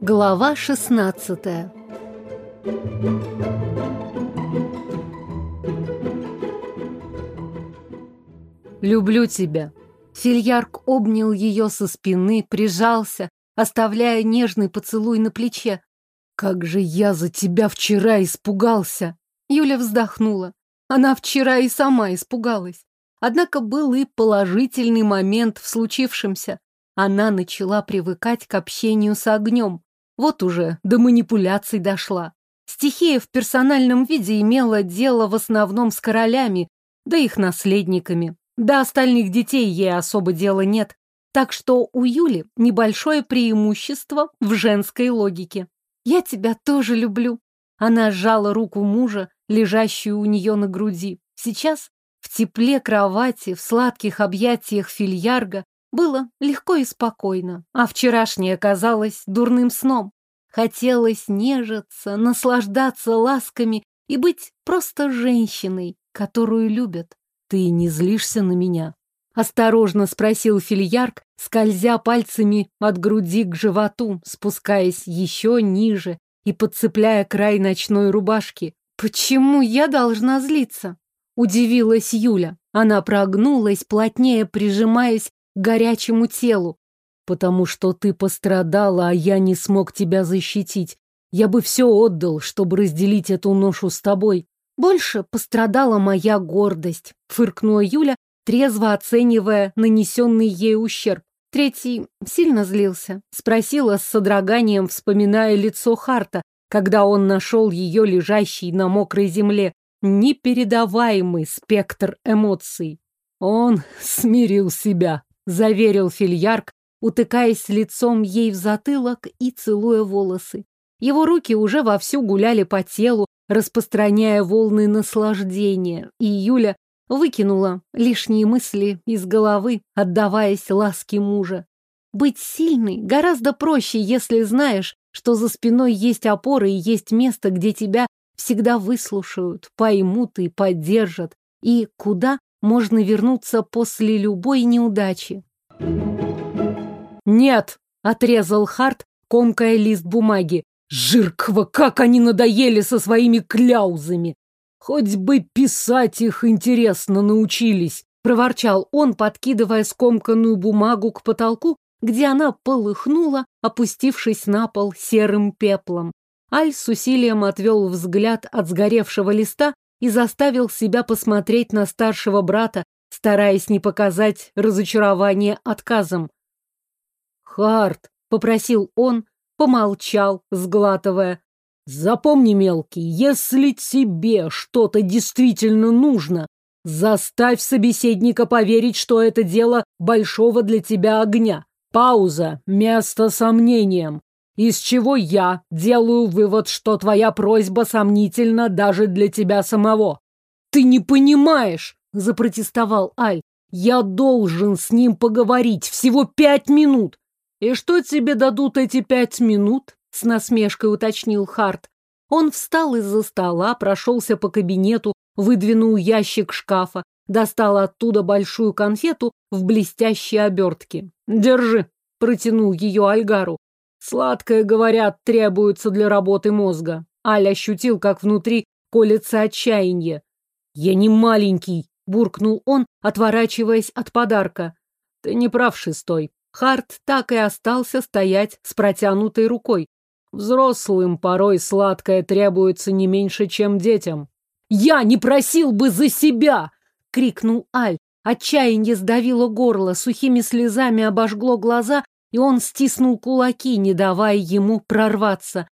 Глава шестнадцатая «Люблю тебя». Фильярк обнял ее со спины, прижался, оставляя нежный поцелуй на плече. «Как же я за тебя вчера испугался!» Юля вздохнула. Она вчера и сама испугалась. Однако был и положительный момент в случившемся. Она начала привыкать к общению с огнем. Вот уже до манипуляций дошла. Стихия в персональном виде имела дело в основном с королями, да их наследниками. До остальных детей ей особо дела нет. Так что у Юли небольшое преимущество в женской логике. «Я тебя тоже люблю». Она сжала руку мужа, лежащую у нее на груди. Сейчас, в тепле кровати, в сладких объятиях фильярга, было легко и спокойно, а вчерашнее казалось дурным сном. Хотелось нежиться, наслаждаться ласками и быть просто женщиной, которую любят. «Ты не злишься на меня?» — осторожно спросил Фильярк, скользя пальцами от груди к животу, спускаясь еще ниже и подцепляя край ночной рубашки. «Почему я должна злиться?» — удивилась Юля. Она прогнулась, плотнее прижимаясь к горячему телу. «Потому что ты пострадала, а я не смог тебя защитить. Я бы все отдал, чтобы разделить эту ношу с тобой. Больше пострадала моя гордость, фыркнула Юля, трезво оценивая нанесенный ей ущерб. Третий сильно злился. Спросила с содроганием, вспоминая лицо Харта, когда он нашел ее лежащей на мокрой земле. Непередаваемый спектр эмоций. Он смирил себя, заверил Фильярк, утыкаясь лицом ей в затылок и целуя волосы. Его руки уже вовсю гуляли по телу, распространяя волны наслаждения, и Юля выкинула лишние мысли из головы, отдаваясь ласке мужа. Быть сильной гораздо проще, если знаешь, что за спиной есть опоры и есть место, где тебя всегда выслушают, поймут и поддержат, и куда можно вернуться после любой неудачи. «Нет!» — отрезал Харт, комкая лист бумаги. Жирква, как они надоели со своими кляузами! Хоть бы писать их интересно научились, проворчал он, подкидывая скомканную бумагу к потолку, где она полыхнула, опустившись на пол серым пеплом. Аль с усилием отвел взгляд от сгоревшего листа и заставил себя посмотреть на старшего брата, стараясь не показать разочарование отказом. «Харт», — попросил он, помолчал, сглатывая. Запомни, мелкий, если тебе что-то действительно нужно, заставь собеседника поверить, что это дело большого для тебя огня. Пауза, место сомнениям. Из чего я делаю вывод, что твоя просьба сомнительна даже для тебя самого. Ты не понимаешь, запротестовал Аль. Я должен с ним поговорить всего пять минут. «И что тебе дадут эти пять минут?» — с насмешкой уточнил Харт. Он встал из-за стола, прошелся по кабинету, выдвинул ящик шкафа, достал оттуда большую конфету в блестящей обертке. «Держи!» — протянул ее Альгару. «Сладкое, говорят, требуется для работы мозга». Аль ощутил, как внутри колется отчаяние. «Я не маленький!» — буркнул он, отворачиваясь от подарка. «Ты не прав, шестой. Харт так и остался стоять с протянутой рукой. Взрослым порой сладкое требуется не меньше, чем детям. «Я не просил бы за себя!» — крикнул Аль. Отчаяние сдавило горло, сухими слезами обожгло глаза, и он стиснул кулаки, не давая ему прорваться.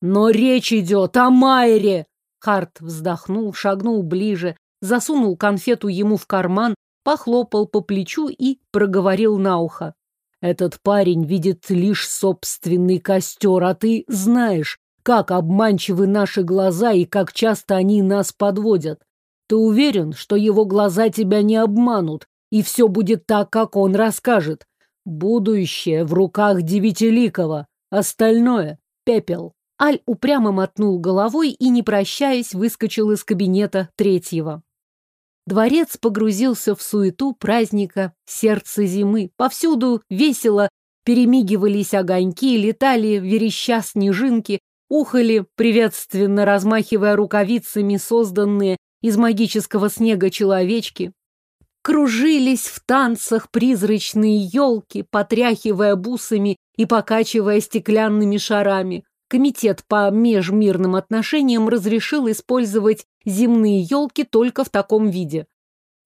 «Но речь идет о Майре!» Харт вздохнул, шагнул ближе, засунул конфету ему в карман, похлопал по плечу и проговорил на ухо. Этот парень видит лишь собственный костер, а ты знаешь, как обманчивы наши глаза и как часто они нас подводят. Ты уверен, что его глаза тебя не обманут, и все будет так, как он расскажет? Будущее в руках Девятиликова, остальное — пепел. Аль упрямо мотнул головой и, не прощаясь, выскочил из кабинета третьего. Дворец погрузился в суету праздника сердце зимы. Повсюду весело перемигивались огоньки, летали вереща снежинки, ухали, приветственно размахивая рукавицами созданные из магического снега человечки. Кружились в танцах призрачные елки, потряхивая бусами и покачивая стеклянными шарами. Комитет по межмирным отношениям разрешил использовать земные елки только в таком виде.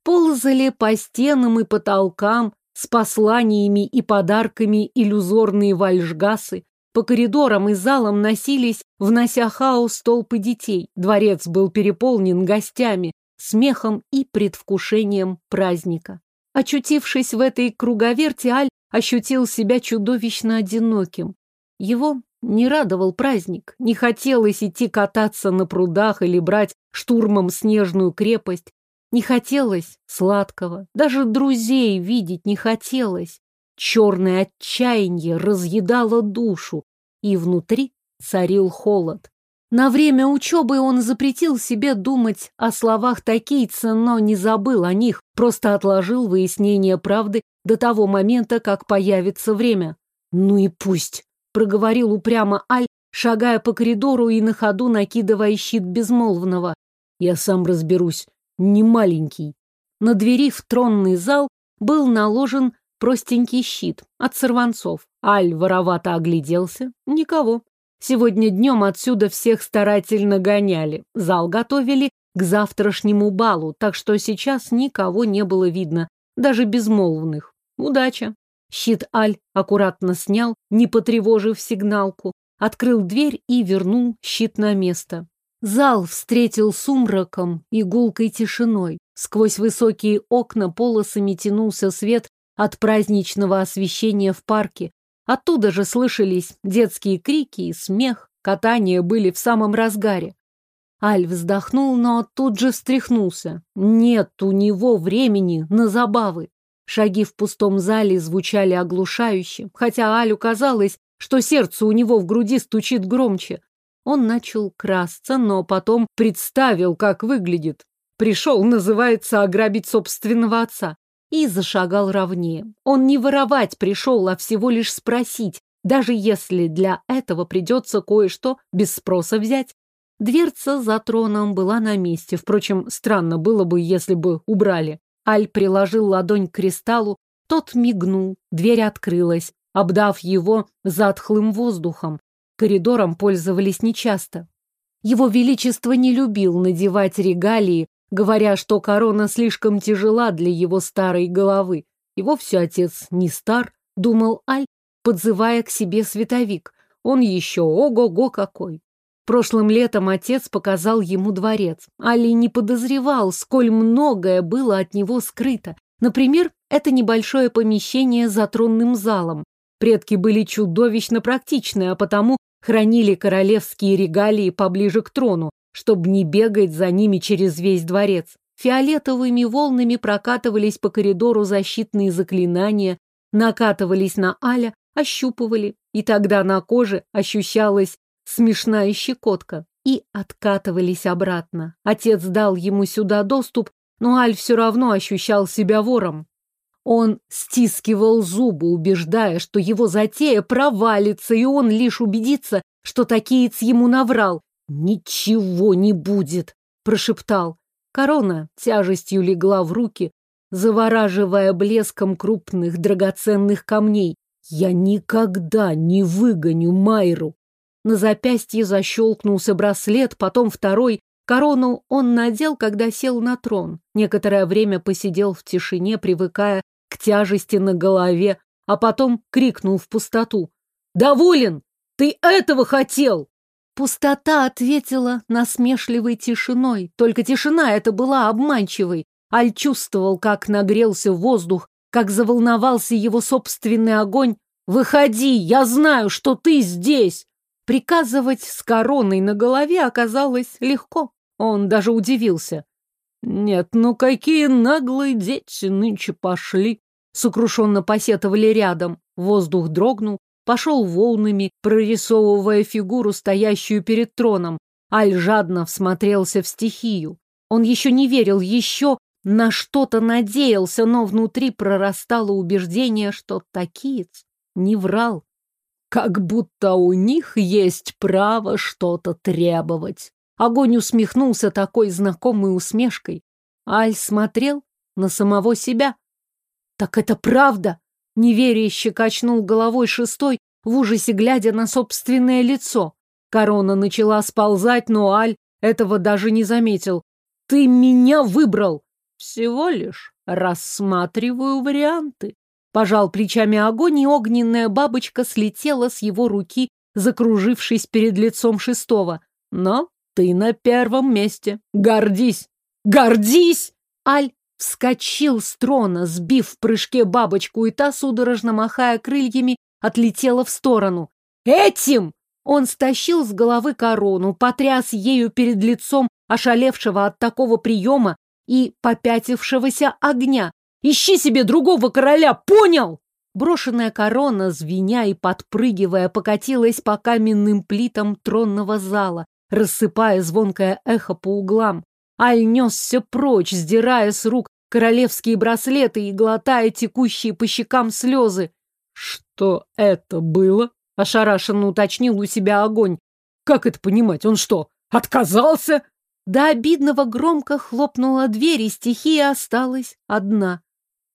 Ползали по стенам и потолкам с посланиями и подарками иллюзорные вальжгасы. По коридорам и залам носились, внося хаос толпы детей. Дворец был переполнен гостями, смехом и предвкушением праздника. Очутившись в этой круговерти, Аль ощутил себя чудовищно одиноким. Его не радовал праздник, не хотелось идти кататься на прудах или брать штурмом снежную крепость. Не хотелось сладкого, даже друзей видеть не хотелось. Черное отчаяние разъедало душу, и внутри царил холод. На время учебы он запретил себе думать о словах такийца, но не забыл о них, просто отложил выяснение правды до того момента, как появится время. Ну и пусть проговорил упрямо Аль, шагая по коридору и на ходу накидывая щит безмолвного. Я сам разберусь, не маленький. На двери в тронный зал был наложен простенький щит от сорванцов. Аль воровато огляделся. Никого. Сегодня днем отсюда всех старательно гоняли. Зал готовили к завтрашнему балу, так что сейчас никого не было видно, даже безмолвных. Удача. Щит Аль аккуратно снял, не потревожив сигналку, открыл дверь и вернул щит на место. Зал встретил сумраком и гулкой тишиной. Сквозь высокие окна полосами тянулся свет от праздничного освещения в парке. Оттуда же слышались детские крики и смех, катания были в самом разгаре. Аль вздохнул, но тут же встряхнулся. Нет у него времени на забавы. Шаги в пустом зале звучали оглушающе, хотя Алю казалось, что сердце у него в груди стучит громче. Он начал красться, но потом представил, как выглядит. Пришел, называется, ограбить собственного отца. И зашагал ровнее. Он не воровать пришел, а всего лишь спросить, даже если для этого придется кое-что без спроса взять. Дверца за троном была на месте. Впрочем, странно было бы, если бы убрали. Аль приложил ладонь к кристаллу, тот мигнул, дверь открылась, обдав его затхлым воздухом. Коридором пользовались нечасто. Его Величество не любил надевать регалии, говоря, что корона слишком тяжела для его старой головы. И вовсе отец не стар, думал Аль, подзывая к себе световик. Он еще ого-го какой. Прошлым летом отец показал ему дворец. Али не подозревал, сколь многое было от него скрыто. Например, это небольшое помещение за тронным залом. Предки были чудовищно практичны, а потому хранили королевские регалии поближе к трону, чтобы не бегать за ними через весь дворец. Фиолетовыми волнами прокатывались по коридору защитные заклинания, накатывались на Аля, ощупывали, и тогда на коже ощущалась смешная щекотка, и откатывались обратно. Отец дал ему сюда доступ, но Аль все равно ощущал себя вором. Он стискивал зубы, убеждая, что его затея провалится, и он лишь убедится, что такиец ему наврал. «Ничего не будет», — прошептал. Корона тяжестью легла в руки, завораживая блеском крупных драгоценных камней. «Я никогда не выгоню Майру», на запястье защелкнулся браслет, потом второй. Корону он надел, когда сел на трон. Некоторое время посидел в тишине, привыкая к тяжести на голове, а потом крикнул в пустоту. «Доволен! Ты этого хотел!» Пустота ответила насмешливой тишиной, только тишина эта была обманчивой. Аль чувствовал, как нагрелся воздух, как заволновался его собственный огонь. «Выходи, я знаю, что ты здесь!» Приказывать с короной на голове оказалось легко. Он даже удивился. «Нет, ну какие наглые дети нынче пошли!» Сокрушенно посетовали рядом. Воздух дрогнул, пошел волнами, прорисовывая фигуру, стоящую перед троном. Аль жадно всмотрелся в стихию. Он еще не верил, еще на что-то надеялся, но внутри прорастало убеждение, что такиец не врал. Как будто у них есть право что-то требовать. Огонь усмехнулся такой знакомой усмешкой. Аль смотрел на самого себя. Так это правда? Неверяще качнул головой шестой, в ужасе глядя на собственное лицо. Корона начала сползать, но Аль этого даже не заметил. «Ты меня выбрал!» «Всего лишь рассматриваю варианты». Пожал плечами огонь, и огненная бабочка слетела с его руки, закружившись перед лицом шестого. «Но ты на первом месте. Гордись!» «Гордись!» Аль вскочил с трона, сбив в прыжке бабочку, и та, судорожно махая крыльями, отлетела в сторону. «Этим!» Он стащил с головы корону, потряс ею перед лицом ошалевшего от такого приема и попятившегося огня. «Ищи себе другого короля, понял?» Брошенная корона, звеня и подпрыгивая, покатилась по каменным плитам тронного зала, рассыпая звонкое эхо по углам. Аль несся прочь, сдирая с рук королевские браслеты и глотая текущие по щекам слезы. «Что это было?» — ошарашенно уточнил у себя огонь. «Как это понимать? Он что, отказался?» До обидного громко хлопнула дверь, и стихия осталась одна.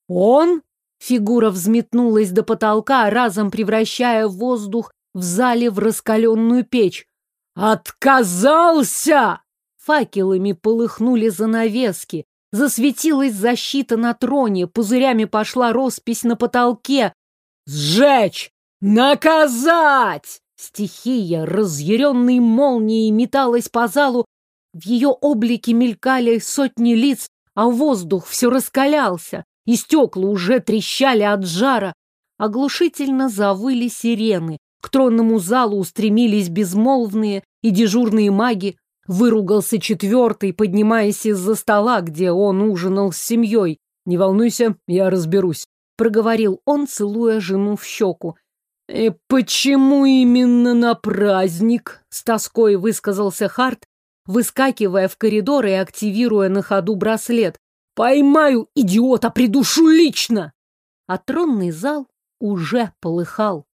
«Он?» — фигура взметнулась до потолка, разом превращая воздух в зале в раскаленную печь. «Отказался!» Факелами полыхнули занавески, засветилась защита на троне, пузырями пошла роспись на потолке, Сжечь! Наказать! Стихия, разъяренной молнией, металась по залу. В ее облике мелькали сотни лиц, а воздух все раскалялся, и стекла уже трещали от жара. Оглушительно завыли сирены. К тронному залу устремились безмолвные и дежурные маги. Выругался четвертый, поднимаясь из-за стола, где он ужинал с семьей. «Не волнуйся, я разберусь проговорил он, целуя жену в щеку. «И почему именно на праздник?» — с тоской высказался Харт, выскакивая в коридор и активируя на ходу браслет. «Поймаю идиота, придушу лично!» А тронный зал уже полыхал.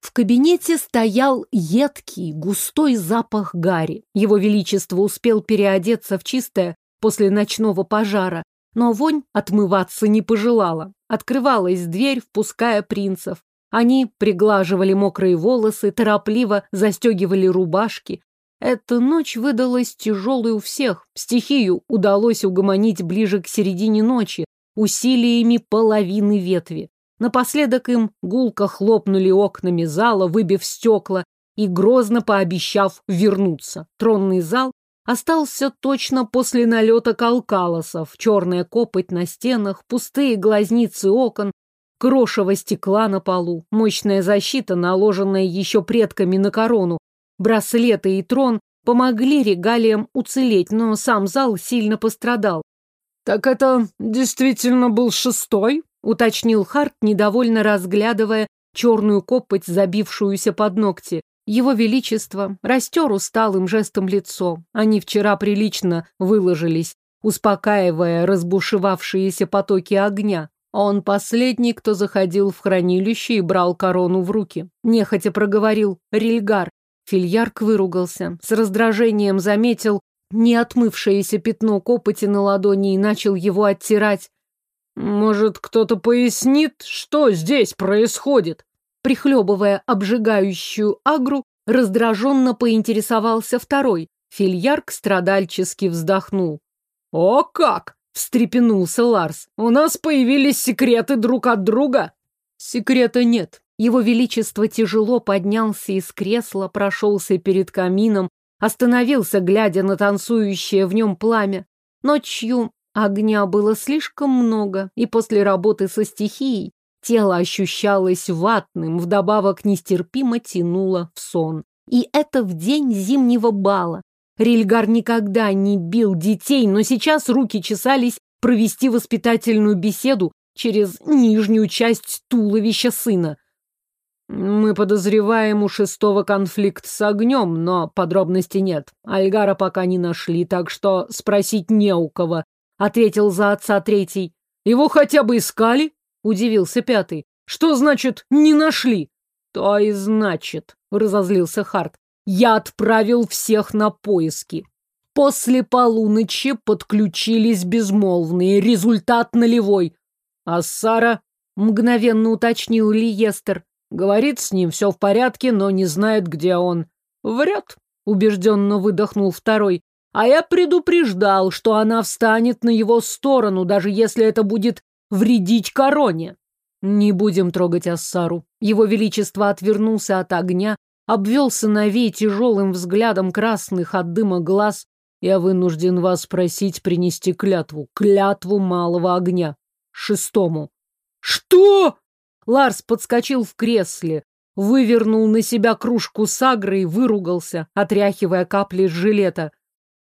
В кабинете стоял едкий, густой запах гари. Его Величество успел переодеться в чистое после ночного пожара, но вонь отмываться не пожелала. Открывалась дверь, впуская принцев. Они приглаживали мокрые волосы, торопливо застегивали рубашки. Эта ночь выдалась тяжелой у всех. Стихию удалось угомонить ближе к середине ночи, усилиями половины ветви. Напоследок им гулко хлопнули окнами зала, выбив стекла, и грозно пообещав вернуться. Тронный зал остался точно после налета калкалосов, черная копоть на стенах, пустые глазницы окон, крошево стекла на полу, мощная защита, наложенная еще предками на корону, браслеты и трон помогли регалиям уцелеть, но сам зал сильно пострадал. «Так это действительно был шестой?» — уточнил Харт, недовольно разглядывая черную копоть, забившуюся под ногти. Его Величество растер усталым жестом лицо. Они вчера прилично выложились, успокаивая разбушевавшиеся потоки огня. Он последний, кто заходил в хранилище и брал корону в руки. Нехотя проговорил Рильгар. Фильярк выругался. С раздражением заметил неотмывшееся пятно копоти на ладони и начал его оттирать. «Может, кто-то пояснит, что здесь происходит?» Прихлебывая обжигающую агру, раздраженно поинтересовался второй. Фильярк страдальчески вздохнул. «О как!» — встрепенулся Ларс. «У нас появились секреты друг от друга?» «Секрета нет». Его Величество тяжело поднялся из кресла, прошелся перед камином, остановился, глядя на танцующее в нем пламя. Ночью огня было слишком много, и после работы со стихией Тело ощущалось ватным, вдобавок нестерпимо тянуло в сон. И это в день зимнего бала. Рильгар никогда не бил детей, но сейчас руки чесались провести воспитательную беседу через нижнюю часть туловища сына. Мы подозреваем у шестого конфликт с огнем, но подробностей нет. Альгара пока не нашли, так что спросить не у кого, — ответил за отца третий. Его хотя бы искали? — удивился пятый. Что значит «не нашли»? То и значит, — разозлился Харт. Я отправил всех на поиски. После полуночи подключились безмолвные. Результат нулевой. А Сара мгновенно уточнил Лиестер. Говорит, с ним все в порядке, но не знает, где он. Врет, убежденно выдохнул второй. А я предупреждал, что она встанет на его сторону, даже если это будет вредить короне. Не будем трогать Ассару. Его Величество отвернулся от огня, обвел сыновей тяжелым взглядом красных от дыма глаз. Я вынужден вас просить принести клятву, клятву малого огня. Шестому. Что? Ларс подскочил в кресле, вывернул на себя кружку сагры и выругался, отряхивая капли с жилета.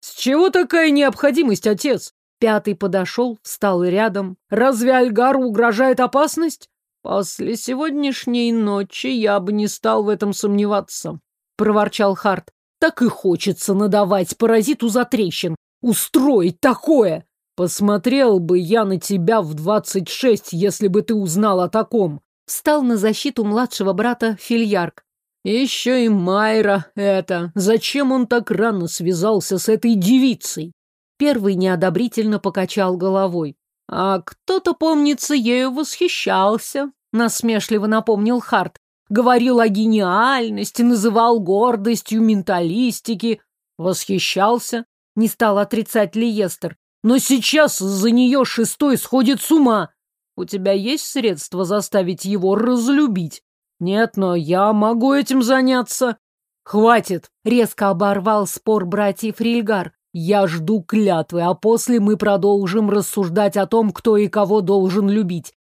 «С чего такая необходимость, отец?» Пятый подошел, встал рядом. «Разве Альгару угрожает опасность?» «После сегодняшней ночи я бы не стал в этом сомневаться», — проворчал Харт. «Так и хочется надавать паразиту за трещин. Устроить такое!» «Посмотрел бы я на тебя в двадцать шесть, если бы ты узнал о таком встал на защиту младшего брата Фильярк. Еще и Майра это. Зачем он так рано связался с этой девицей? Первый неодобрительно покачал головой. А кто-то, помнится, ею восхищался, насмешливо напомнил Харт. Говорил о гениальности, называл гордостью менталистики. Восхищался, не стал отрицать Лиестер. Но сейчас за нее шестой сходит с ума. У тебя есть средства заставить его разлюбить? Нет, но я могу этим заняться. Хватит, резко оборвал спор братьев Рильгар. Я жду клятвы, а после мы продолжим рассуждать о том, кто и кого должен любить.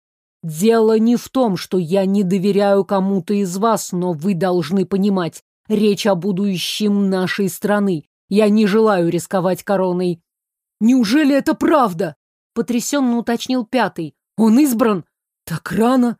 Дело не в том, что я не доверяю кому-то из вас, но вы должны понимать, речь о будущем нашей страны. Я не желаю рисковать короной. Неужели это правда? Потрясенно уточнил пятый. Он избран так рано.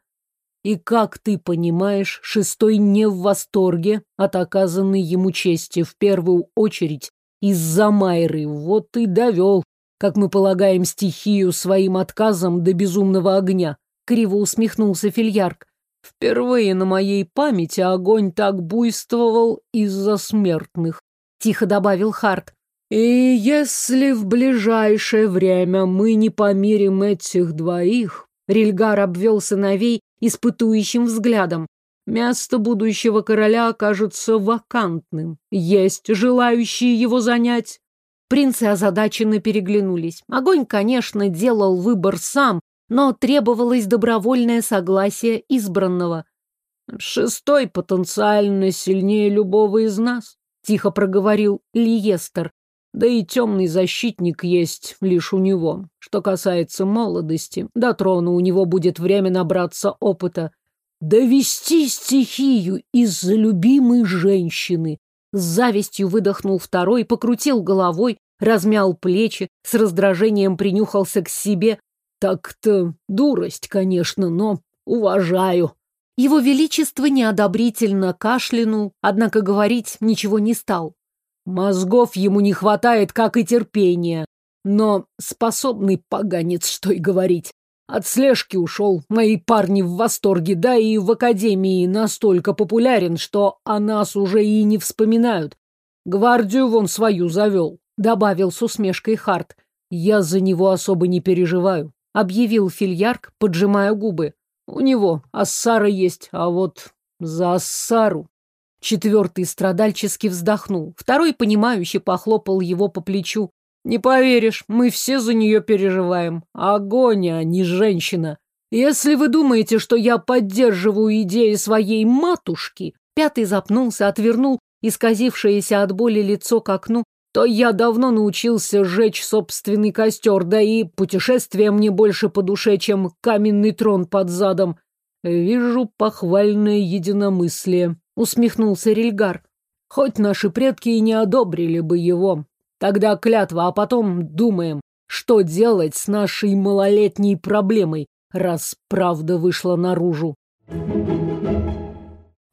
И, как ты понимаешь, шестой не в восторге от оказанной ему чести, в первую очередь из-за Майры. Вот и довел, как мы полагаем, стихию своим отказом до безумного огня. Криво усмехнулся Фильярк. Впервые на моей памяти огонь так буйствовал из-за смертных. Тихо добавил Харт. И если в ближайшее время мы не помирим этих двоих, Рильгар обвел сыновей испытующим взглядом, место будущего короля окажется вакантным. Есть желающие его занять. Принцы озадаченно переглянулись. Огонь, конечно, делал выбор сам, но требовалось добровольное согласие избранного. «Шестой потенциально сильнее любого из нас», — тихо проговорил Лиестер. Да и темный защитник есть лишь у него. Что касается молодости, до трона у него будет время набраться опыта. Довести стихию из-за любимой женщины. С завистью выдохнул второй, покрутил головой, размял плечи, с раздражением принюхался к себе. Так-то дурость, конечно, но уважаю. Его Величество неодобрительно кашлянул, однако говорить ничего не стал. Мозгов ему не хватает, как и терпения. Но способный поганец, что и говорить. От слежки ушел. Мои парни в восторге, да и в академии настолько популярен, что о нас уже и не вспоминают. Гвардию вон свою завел, добавил с усмешкой Харт. Я за него особо не переживаю, объявил Фильярк, поджимая губы. У него Ассара есть, а вот за Ассару Четвертый страдальчески вздохнул. Второй, понимающе похлопал его по плечу. «Не поверишь, мы все за нее переживаем. Огонь, а не женщина. Если вы думаете, что я поддерживаю идеи своей матушки...» Пятый запнулся, отвернул исказившееся от боли лицо к окну, то я давно научился сжечь собственный костер, да и путешествие мне больше по душе, чем каменный трон под задом. Вижу похвальное единомыслие усмехнулся Рильгар. Хоть наши предки и не одобрили бы его. Тогда клятва, а потом думаем, что делать с нашей малолетней проблемой, раз правда вышла наружу.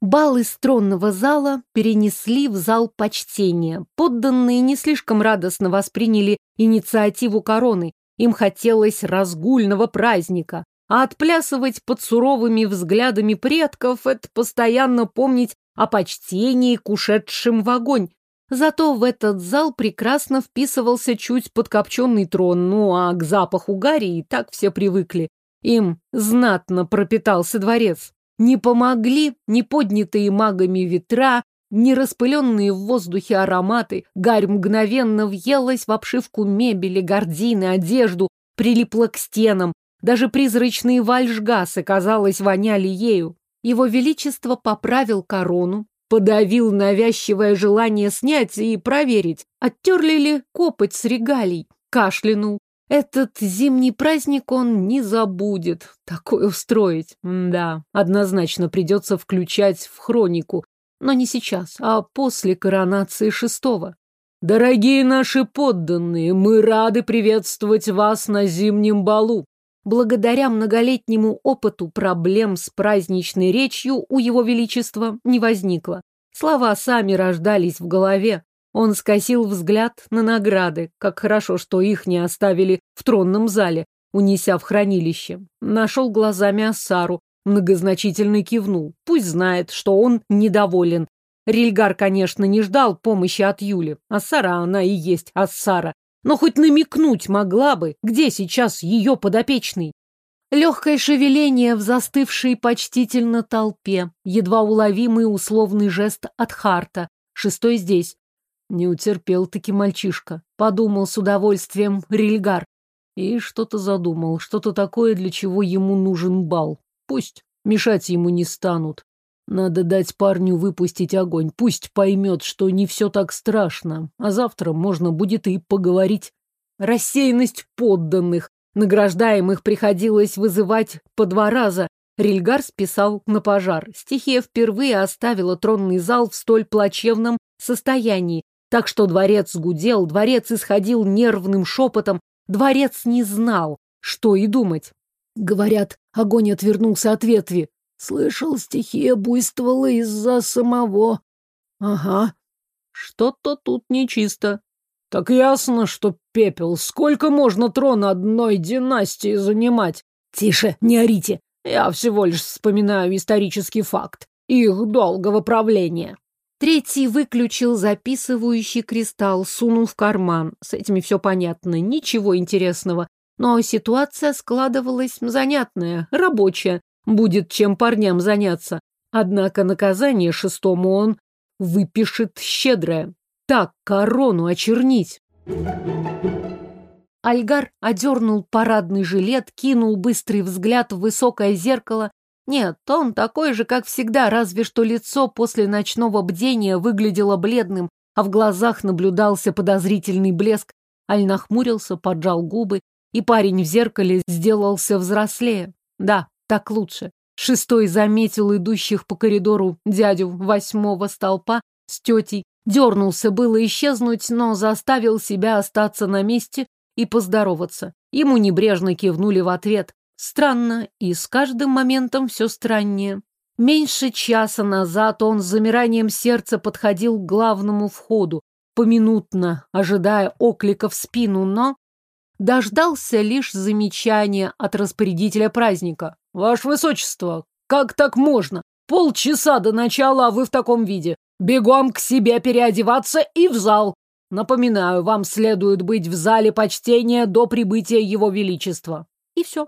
Бал из тронного зала перенесли в зал почтения. Подданные не слишком радостно восприняли инициативу короны. Им хотелось разгульного праздника. А отплясывать под суровыми взглядами предков — это постоянно помнить о почтении к ушедшим в огонь. Зато в этот зал прекрасно вписывался чуть подкопченный трон, ну а к запаху гари и так все привыкли. Им знатно пропитался дворец. Не помогли ни поднятые магами ветра, ни распыленные в воздухе ароматы. Гарь мгновенно въелась в обшивку мебели, гардины, одежду, прилипла к стенам. Даже призрачные вальшгасы, казалось, воняли ею. Его Величество поправил корону, подавил навязчивое желание снять и проверить, оттерли ли копоть с регалий, кашлянул, этот зимний праздник он не забудет. Такое устроить. Да, однозначно придется включать в хронику. Но не сейчас, а после коронации шестого. Дорогие наши подданные, мы рады приветствовать вас на зимнем балу. Благодаря многолетнему опыту проблем с праздничной речью у его величества не возникло. Слова сами рождались в голове. Он скосил взгляд на награды. Как хорошо, что их не оставили в тронном зале, унеся в хранилище. Нашел глазами Ассару, многозначительно кивнул. Пусть знает, что он недоволен. Рильгар, конечно, не ждал помощи от Юли. Ассара она и есть Ассара. Но хоть намекнуть могла бы, где сейчас ее подопечный. Легкое шевеление в застывшей почтительно толпе, едва уловимый условный жест от Харта. Шестой здесь. Не утерпел-таки мальчишка. Подумал с удовольствием Рильгар. И что-то задумал, что-то такое, для чего ему нужен бал. Пусть мешать ему не станут. Надо дать парню выпустить огонь. Пусть поймет, что не все так страшно. А завтра можно будет и поговорить. Рассеянность подданных. Награждаемых приходилось вызывать по два раза. Рильгар списал на пожар. Стихия впервые оставила тронный зал в столь плачевном состоянии. Так что дворец гудел, дворец исходил нервным шепотом, дворец не знал, что и думать. Говорят, огонь отвернулся от ветви. Слышал, стихия буйствовала из-за самого. Ага, что-то тут нечисто. Так ясно, что пепел. Сколько можно трон одной династии занимать? Тише, не орите. Я всего лишь вспоминаю исторический факт их долгого правления. Третий выключил записывающий кристалл, сунул в карман. С этими все понятно, ничего интересного. Но ситуация складывалась занятная, рабочая. Будет чем парням заняться. Однако наказание шестому он выпишет щедрое. Так корону очернить. Альгар одернул парадный жилет, кинул быстрый взгляд в высокое зеркало нет, он такой же, как всегда, разве что лицо после ночного бдения выглядело бледным, а в глазах наблюдался подозрительный блеск. Аль нахмурился, поджал губы, и парень в зеркале сделался взрослее. Да, так лучше. Шестой заметил идущих по коридору дядю восьмого столпа с тетей. Дернулся было исчезнуть, но заставил себя остаться на месте и поздороваться. Ему небрежно кивнули в ответ. Странно, и с каждым моментом все страннее. Меньше часа назад он с замиранием сердца подходил к главному входу, поминутно ожидая оклика в спину, но дождался лишь замечания от распорядителя праздника. «Ваше Высочество, как так можно? Полчаса до начала, а вы в таком виде. Бегом к себе переодеваться и в зал. Напоминаю, вам следует быть в зале почтения до прибытия Его Величества». И все.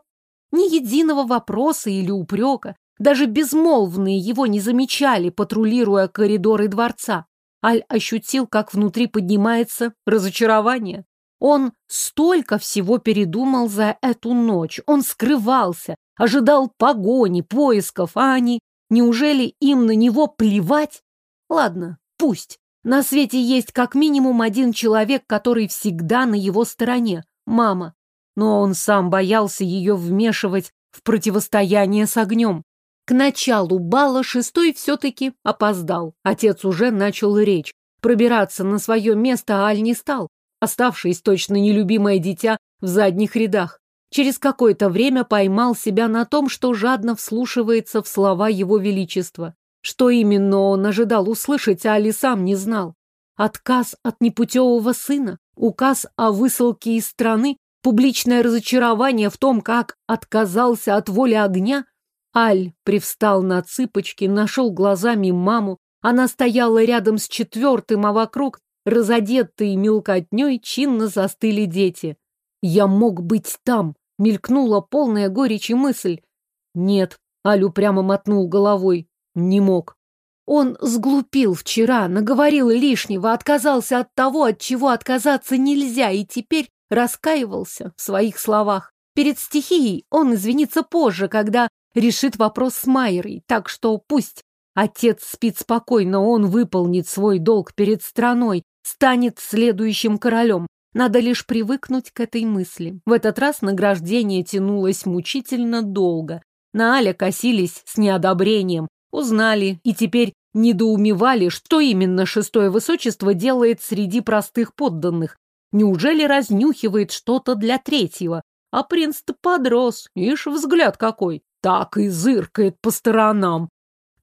Ни единого вопроса или упрека. Даже безмолвные его не замечали, патрулируя коридоры дворца. Аль ощутил, как внутри поднимается разочарование. Он столько всего передумал за эту ночь. Он скрывался, ожидал погони, поисков, а они... Неужели им на него плевать? Ладно, пусть. На свете есть как минимум один человек, который всегда на его стороне. Мама но он сам боялся ее вмешивать в противостояние с огнем. К началу бала шестой все-таки опоздал. Отец уже начал речь. Пробираться на свое место Аль не стал, оставшись точно нелюбимое дитя в задних рядах. Через какое-то время поймал себя на том, что жадно вслушивается в слова его величества. Что именно он ожидал услышать, Али сам не знал. Отказ от непутевого сына, указ о высылке из страны, публичное разочарование в том, как отказался от воли огня. Аль привстал на цыпочки, нашел глазами маму. Она стояла рядом с четвертым, а вокруг, разодетые мелкотней, чинно застыли дети. «Я мог быть там», — мелькнула полная горечи мысль. «Нет», — Аль упрямо мотнул головой, — «не мог». Он сглупил вчера, наговорил лишнего, отказался от того, от чего отказаться нельзя, и теперь раскаивался в своих словах. Перед стихией он извинится позже, когда решит вопрос с Майерой, так что пусть отец спит спокойно, он выполнит свой долг перед страной, станет следующим королем. Надо лишь привыкнуть к этой мысли. В этот раз награждение тянулось мучительно долго. На Аля косились с неодобрением, Узнали и теперь недоумевали, что именно шестое высочество делает среди простых подданных. Неужели разнюхивает что-то для третьего? А принц-то подрос, ишь взгляд какой, так и зыркает по сторонам.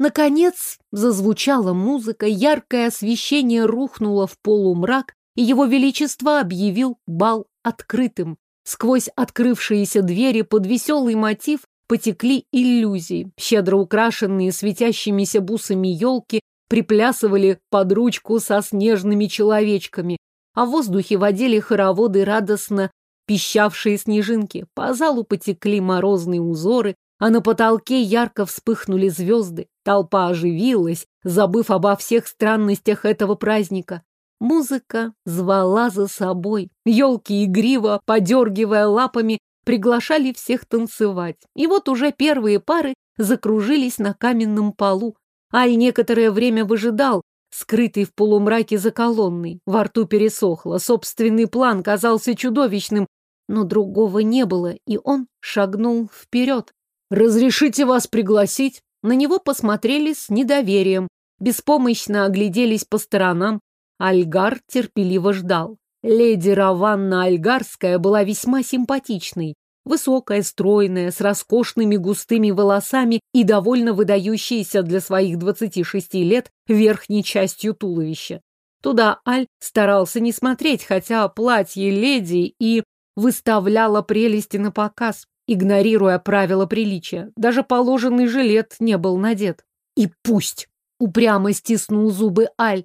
Наконец зазвучала музыка, яркое освещение рухнуло в полумрак, и его величество объявил бал открытым. Сквозь открывшиеся двери под веселый мотив потекли иллюзии. Щедро украшенные светящимися бусами елки приплясывали под ручку со снежными человечками, а в воздухе водили хороводы радостно пищавшие снежинки. По залу потекли морозные узоры, а на потолке ярко вспыхнули звезды. Толпа оживилась, забыв обо всех странностях этого праздника. Музыка звала за собой. Елки игриво, подергивая лапами, приглашали всех танцевать. И вот уже первые пары закружились на каменном полу. Аль некоторое время выжидал, скрытый в полумраке за колонной. Во рту пересохло, собственный план казался чудовищным, но другого не было, и он шагнул вперед. «Разрешите вас пригласить?» На него посмотрели с недоверием, беспомощно огляделись по сторонам. Альгар терпеливо ждал. Леди Раванна Альгарская была весьма симпатичной. Высокая, стройная, с роскошными густыми волосами и довольно выдающаяся для своих 26 лет верхней частью туловища. Туда Аль старался не смотреть, хотя платье леди и выставляло прелести на показ, игнорируя правила приличия. Даже положенный жилет не был надет. И пусть! Упрямо стиснул зубы Аль.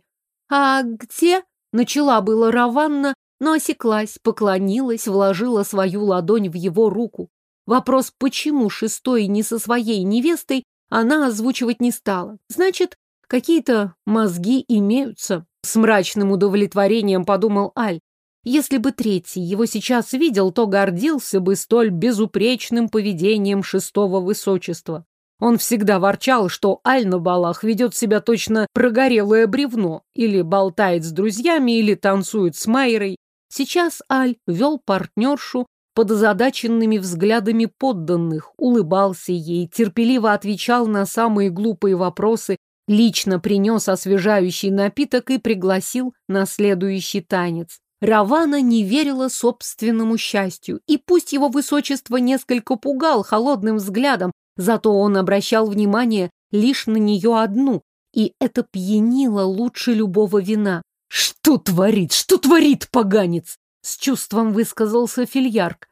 А где? Начала было Раванна, но осеклась, поклонилась, вложила свою ладонь в его руку. Вопрос, почему шестой не со своей невестой, она озвучивать не стала. Значит, какие-то мозги имеются. С мрачным удовлетворением подумал Аль. Если бы третий его сейчас видел, то гордился бы столь безупречным поведением шестого высочества. Он всегда ворчал, что Аль на балах ведет себя точно прогорелое бревно, или болтает с друзьями, или танцует с Майрой. Сейчас Аль вел партнершу под озадаченными взглядами подданных, улыбался ей, терпеливо отвечал на самые глупые вопросы, лично принес освежающий напиток и пригласил на следующий танец. Равана не верила собственному счастью, и пусть его высочество несколько пугал холодным взглядом, Зато он обращал внимание лишь на нее одну, и это пьянило лучше любого вина. «Что творит? Что творит, поганец?» С чувством высказался Фильярк.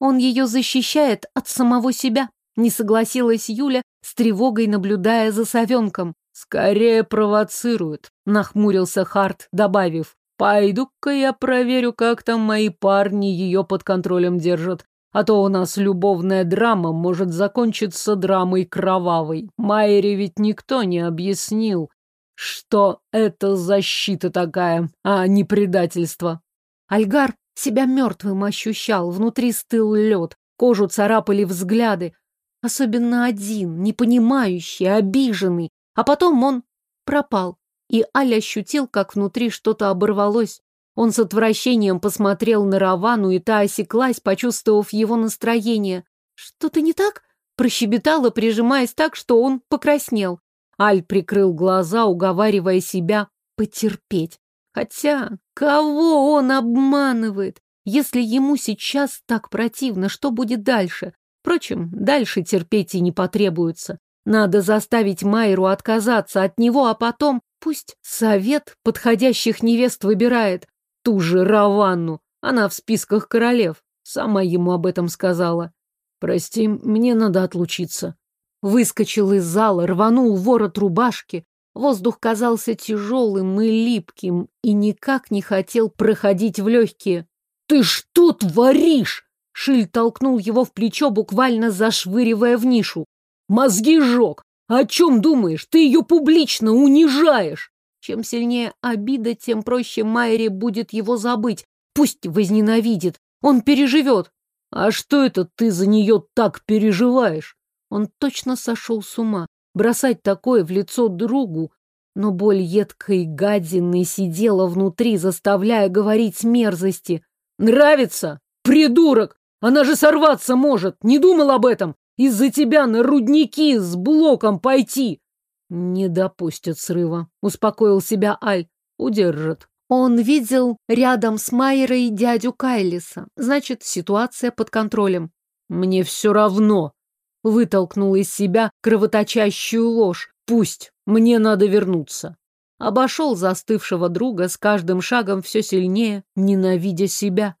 «Он ее защищает от самого себя», не согласилась Юля, с тревогой наблюдая за совенком. «Скорее провоцирует», — нахмурился Харт, добавив. «Пойду-ка я проверю, как там мои парни ее под контролем держат. А то у нас любовная драма может закончиться драмой кровавой. Майре ведь никто не объяснил, что это защита такая, а не предательство. Альгар себя мертвым ощущал, внутри стыл лед, кожу царапали взгляды. Особенно один, непонимающий, обиженный. А потом он пропал, и Аля ощутил, как внутри что-то оборвалось. Он с отвращением посмотрел на Равану, и та осеклась, почувствовав его настроение. «Что-то не так?» – прощебетала, прижимаясь так, что он покраснел. Аль прикрыл глаза, уговаривая себя потерпеть. Хотя, кого он обманывает? Если ему сейчас так противно, что будет дальше? Впрочем, дальше терпеть и не потребуется. Надо заставить Майру отказаться от него, а потом пусть совет подходящих невест выбирает. Ту же Раванну. Она в списках королев. Сама ему об этом сказала. Прости, мне надо отлучиться. Выскочил из зала, рванул ворот рубашки. Воздух казался тяжелым и липким и никак не хотел проходить в легкие. «Ты что творишь?» Шиль толкнул его в плечо, буквально зашвыривая в нишу. «Мозги жег! О чем думаешь? Ты ее публично унижаешь!» Чем сильнее обида, тем проще Майре будет его забыть. Пусть возненавидит. Он переживет. А что это ты за нее так переживаешь? Он точно сошел с ума. Бросать такое в лицо другу. Но боль едкой гадины сидела внутри, заставляя говорить мерзости. Нравится? Придурок! Она же сорваться может! Не думал об этом? Из-за тебя на рудники с блоком пойти! Не допустят срыва, успокоил себя Аль. Удержат. Он видел рядом с Майерой дядю Кайлиса. Значит, ситуация под контролем. Мне все равно. Вытолкнул из себя кровоточащую ложь. Пусть. Мне надо вернуться. Обошел застывшего друга с каждым шагом все сильнее, ненавидя себя.